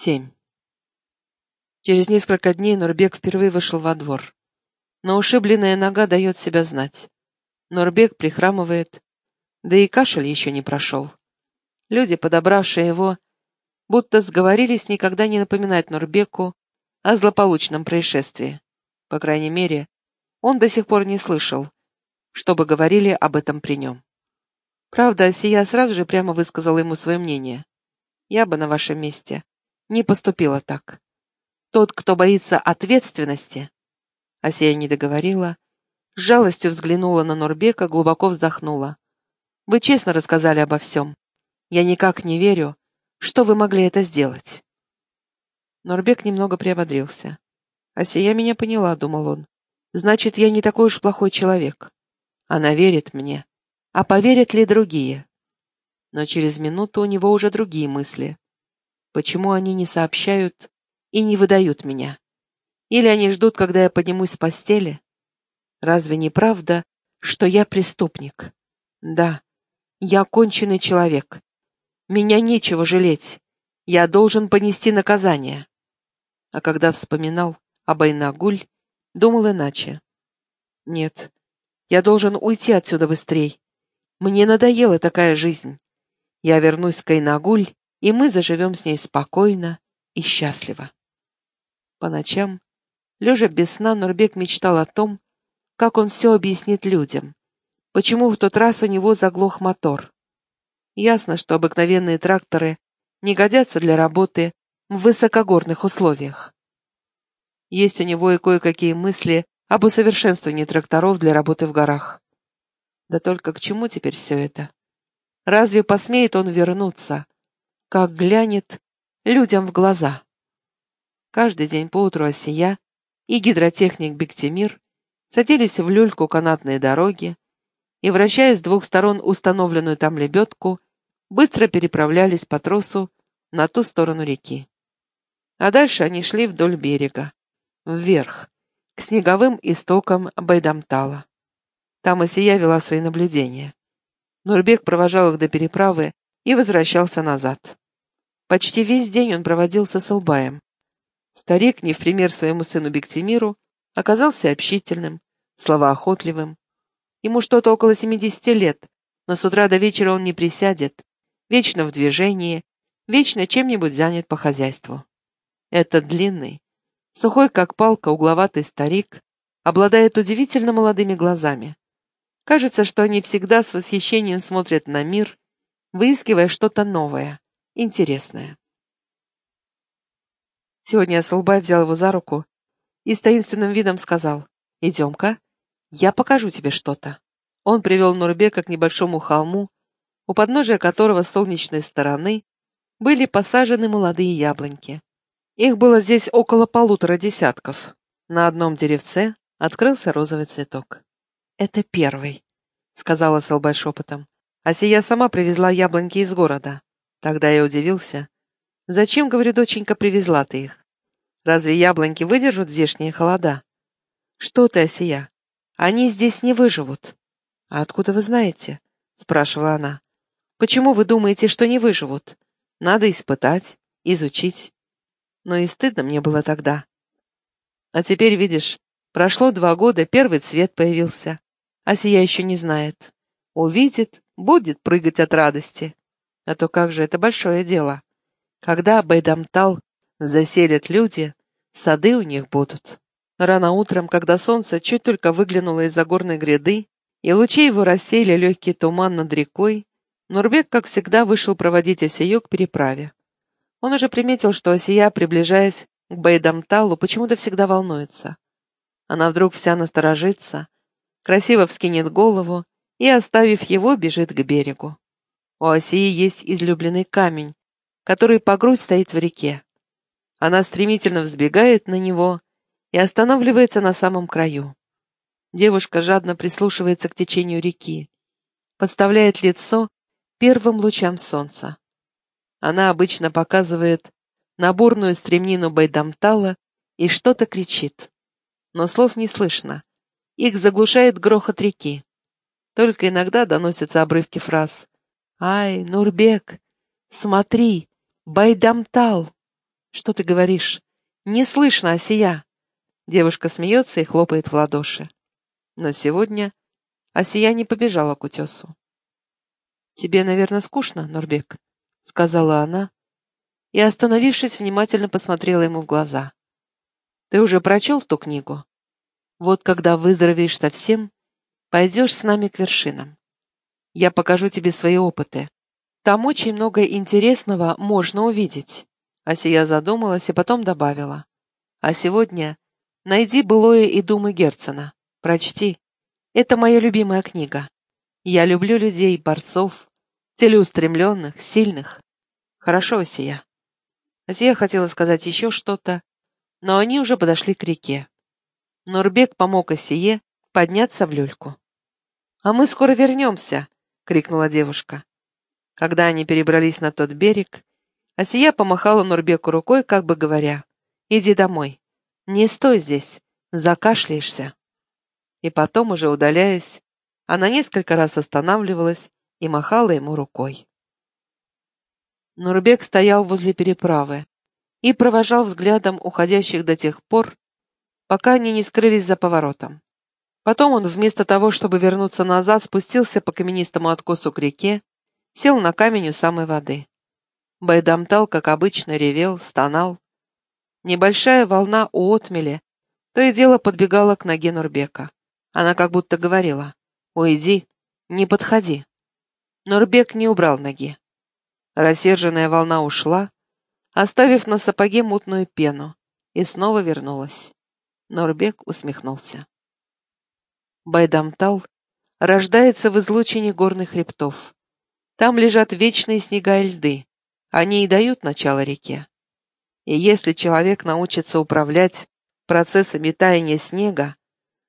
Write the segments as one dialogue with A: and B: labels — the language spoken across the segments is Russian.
A: Семь. Через несколько дней Нурбек впервые вышел во двор. Но ушибленная нога дает себя знать. Нурбек прихрамывает, да и кашель еще не прошел. Люди, подобравшие его, будто сговорились никогда не напоминать Нурбеку о злополучном происшествии. По крайней мере, он до сих пор не слышал, чтобы говорили об этом при нем. Правда, Сия сразу же прямо высказала ему свое мнение. «Я бы на вашем месте не поступила так. Тот, кто боится ответственности...» Асия не договорила, с жалостью взглянула на Нурбека, глубоко вздохнула. «Вы честно рассказали обо всем. Я никак не верю, что вы могли это сделать». Нурбек немного приободрился. «Асия меня поняла», — думал он. «Значит, я не такой уж плохой человек. Она верит мне. А поверят ли другие?» Но через минуту у него уже другие мысли. Почему они не сообщают и не выдают меня? Или они ждут, когда я поднимусь с постели? Разве не правда, что я преступник? Да, я конченый человек. Меня нечего жалеть. Я должен понести наказание. А когда вспоминал об Айнагуль, думал иначе. Нет, я должен уйти отсюда быстрей. Мне надоела такая жизнь. Я вернусь к Айнагуль и мы заживем с ней спокойно и счастливо. По ночам, лежа без сна, Нурбек мечтал о том, как он все объяснит людям, почему в тот раз у него заглох мотор. Ясно, что обыкновенные тракторы не годятся для работы в высокогорных условиях. Есть у него и кое-какие мысли об усовершенствовании тракторов для работы в горах. Да только к чему теперь все это? Разве посмеет он вернуться, как глянет людям в глаза. Каждый день поутру Осия и гидротехник Бектимир садились в люльку канатной дороги и, вращая с двух сторон установленную там лебедку, быстро переправлялись по тросу на ту сторону реки. А дальше они шли вдоль берега, вверх, к снеговым истокам Байдамтала. Там Осия вела свои наблюдения. Нурбек провожал их до переправы и возвращался назад. Почти весь день он проводил со Солбаем. Старик, не в пример своему сыну Бектимиру, оказался общительным, словоохотливым. Ему что-то около 70 лет, но с утра до вечера он не присядет, вечно в движении, вечно чем-нибудь занят по хозяйству. Этот длинный, сухой как палка, угловатый старик обладает удивительно молодыми глазами. Кажется, что они всегда с восхищением смотрят на мир выискивая что-то новое, интересное. Сегодня Асулбай взял его за руку и с таинственным видом сказал, «Идем-ка, я покажу тебе что-то». Он привел Нурбека к небольшому холму, у подножия которого с солнечной стороны были посажены молодые яблоньки. Их было здесь около полутора десятков. На одном деревце открылся розовый цветок. «Это первый», — сказала Солбай шепотом. А сия сама привезла яблоньки из города. Тогда я удивился. Зачем, говорю, доченька, привезла ты их? Разве яблоньки выдержат здешние холода? Что ты, Осия? Они здесь не выживут. А откуда вы знаете? Спрашивала она. Почему вы думаете, что не выживут? Надо испытать, изучить. Но и стыдно мне было тогда. А теперь, видишь, прошло два года, первый цвет появился. А сия еще не знает. Увидит, будет прыгать от радости. А то как же это большое дело. Когда Байдамтал заселят люди, сады у них будут. Рано утром, когда солнце чуть только выглянуло из-за горной гряды, и лучи его рассеяли легкий туман над рекой, Нурбек, как всегда, вышел проводить Осию к переправе. Он уже приметил, что Осия, приближаясь к Байдамталу, почему-то всегда волнуется. Она вдруг вся насторожится, красиво вскинет голову и, оставив его, бежит к берегу. У Осии есть излюбленный камень, который по грудь стоит в реке. Она стремительно взбегает на него и останавливается на самом краю. Девушка жадно прислушивается к течению реки, подставляет лицо первым лучам солнца. Она обычно показывает наборную стремнину Байдамтала и что-то кричит. Но слов не слышно. Их заглушает грохот реки. Только иногда доносятся обрывки фраз. «Ай, Нурбек, смотри, Байдамтал!» «Что ты говоришь? Не слышно, Осия!» Девушка смеется и хлопает в ладоши. Но сегодня Осия не побежала к утесу. «Тебе, наверное, скучно, Норбек?» — сказала она, и, остановившись, внимательно посмотрела ему в глаза. «Ты уже прочел ту книгу? Вот когда выздоровеешь совсем, пойдешь с нами к вершинам. Я покажу тебе свои опыты. Там очень много интересного можно увидеть». Асия задумалась и потом добавила. «А сегодня найди былое и думы Герцена. Прочти. Это моя любимая книга. Я люблю людей, борцов, целеустремленных, сильных. Хорошо, Асия». Асия хотела сказать еще что-то, но они уже подошли к реке. Нурбек помог Асие подняться в люльку. «А мы скоро вернемся!» — крикнула девушка. Когда они перебрались на тот берег, Асия помахала Нурбеку рукой, как бы говоря, «Иди домой, не стой здесь, закашляешься». И потом, уже удаляясь, она несколько раз останавливалась и махала ему рукой. Нурбек стоял возле переправы и провожал взглядом уходящих до тех пор, пока они не скрылись за поворотом. Потом он, вместо того, чтобы вернуться назад, спустился по каменистому откосу к реке, сел на камень у самой воды. Байдамтал, как обычно, ревел, стонал. Небольшая волна у отмели то и дело подбегала к ноге Нурбека. Она как будто говорила «Уйди, не подходи». Нурбек не убрал ноги. Рассерженная волна ушла, оставив на сапоге мутную пену, и снова вернулась. Нурбек усмехнулся. Байдамтал рождается в излучине горных хребтов. Там лежат вечные снега и льды. Они и дают начало реке. И если человек научится управлять процессами таяния снега,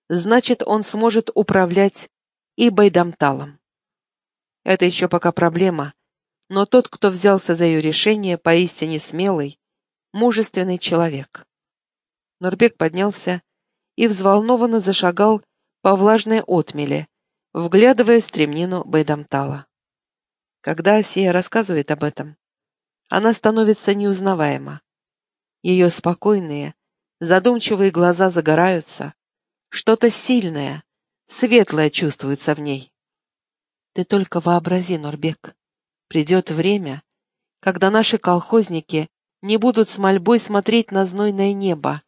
A: значит, он сможет управлять и Байдамталом. Это еще пока проблема, но тот, кто взялся за ее решение, поистине смелый, мужественный человек. Нурбек поднялся и взволнованно зашагал по влажной отмеле, вглядывая стремнину Байдамтала. Когда Асия рассказывает об этом, она становится неузнаваема. Ее спокойные, задумчивые глаза загораются, что-то сильное, светлое чувствуется в ней. Ты только вообрази, Норбек, придет время, когда наши колхозники не будут с мольбой смотреть на знойное небо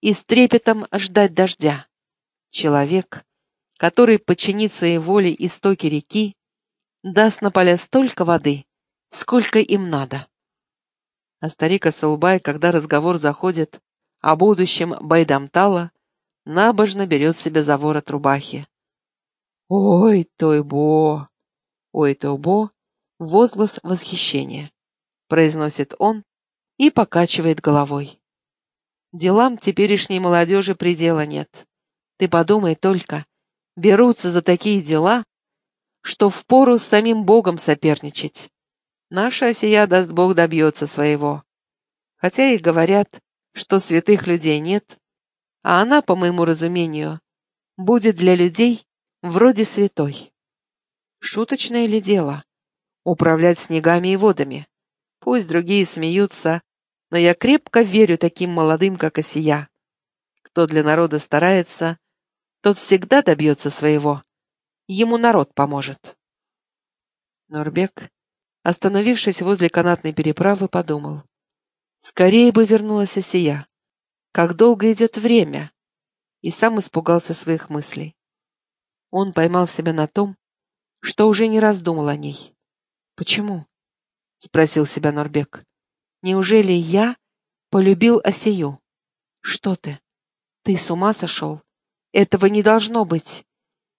A: и с трепетом ждать дождя. Человек, который подчинит своей воле истоки реки, даст на поля столько воды, сколько им надо. А старик Асулбай, когда разговор заходит о будущем Байдамтала, набожно берет себя за ворот рубахи. «Ой, Тойбо! Ой, Тойбо!» — возглас восхищения, произносит он и покачивает головой. Делам теперешней молодежи предела нет. Ты подумай только, берутся за такие дела, что впору с самим Богом соперничать. Наша осия, даст Бог, добьется своего. Хотя и говорят, что святых людей нет, а она, по моему разумению, будет для людей вроде святой. Шуточное ли дело? Управлять снегами и водами. Пусть другие смеются, но я крепко верю таким молодым, как Осия. Кто для народа старается, тот всегда добьется своего. Ему народ поможет. Норбек, остановившись возле канатной переправы, подумал. Скорее бы вернулась Осия. Как долго идет время? И сам испугался своих мыслей. Он поймал себя на том, что уже не раз думал о ней. «Почему?» — спросил себя Норбек. «Неужели я полюбил Осию?» «Что ты? Ты с ума сошел? Этого не должно быть.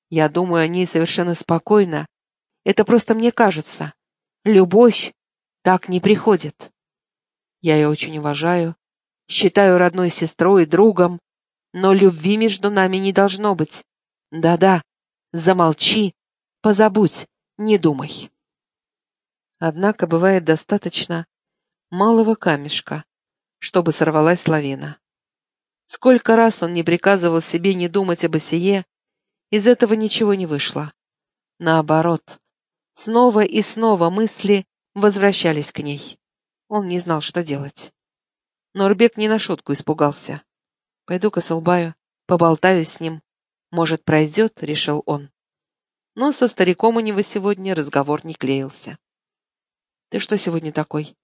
A: Я думаю о ней совершенно спокойно. Это просто мне кажется. Любовь так не приходит. Я ее очень уважаю, считаю родной сестрой и другом, но любви между нами не должно быть. Да-да, замолчи, позабудь, не думай. Однако бывает достаточно малого камешка, чтобы сорвалась лавина. Сколько раз он не приказывал себе не думать об осие, из этого ничего не вышло. Наоборот, снова и снова мысли возвращались к ней. Он не знал, что делать. Норбек не на шутку испугался. «Пойду к Асылбаю, поболтаю с ним. Может, пройдет?» — решил он. Но со стариком у него сегодня разговор не клеился. «Ты что сегодня такой?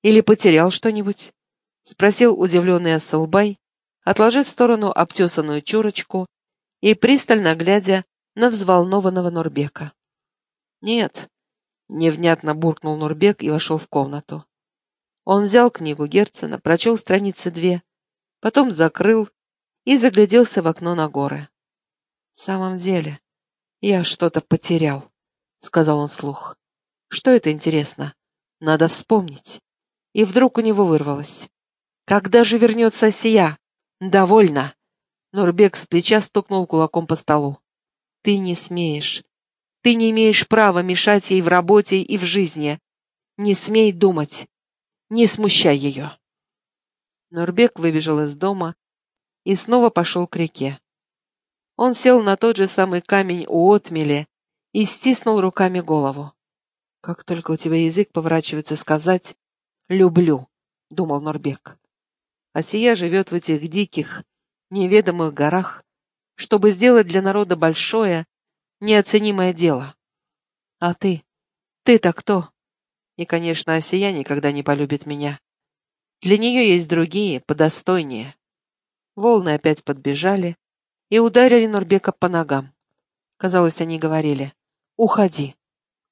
A: Или потерял что-нибудь?» — спросил удивленный Асылбай, отложив в сторону обтесанную чурочку и пристально глядя на взволнованного Нурбека. «Нет», — невнятно буркнул Нурбек и вошел в комнату. Он взял книгу Герцена, прочел страницы две, потом закрыл и загляделся в окно на горы. «В самом деле, я что-то потерял», — сказал он вслух. «Что это интересно? Надо вспомнить». И вдруг у него вырвалось. «Когда же вернется Осия?» «Довольно!» Нурбек с плеча стукнул кулаком по столу. «Ты не смеешь. Ты не имеешь права мешать ей в работе и в жизни. Не смей думать. Не смущай ее». Нурбек выбежал из дома и снова пошел к реке. Он сел на тот же самый камень у отмели и стиснул руками голову. «Как только у тебя язык поворачивается сказать «люблю», — думал Нурбек. А сия живет в этих диких, неведомых горах, чтобы сделать для народа большое, неоценимое дело. А ты? Ты-то кто? И, конечно, Осия никогда не полюбит меня. Для нее есть другие, подостойнее. Волны опять подбежали и ударили Нурбека по ногам. Казалось, они говорили «Уходи,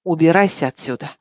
A: убирайся отсюда».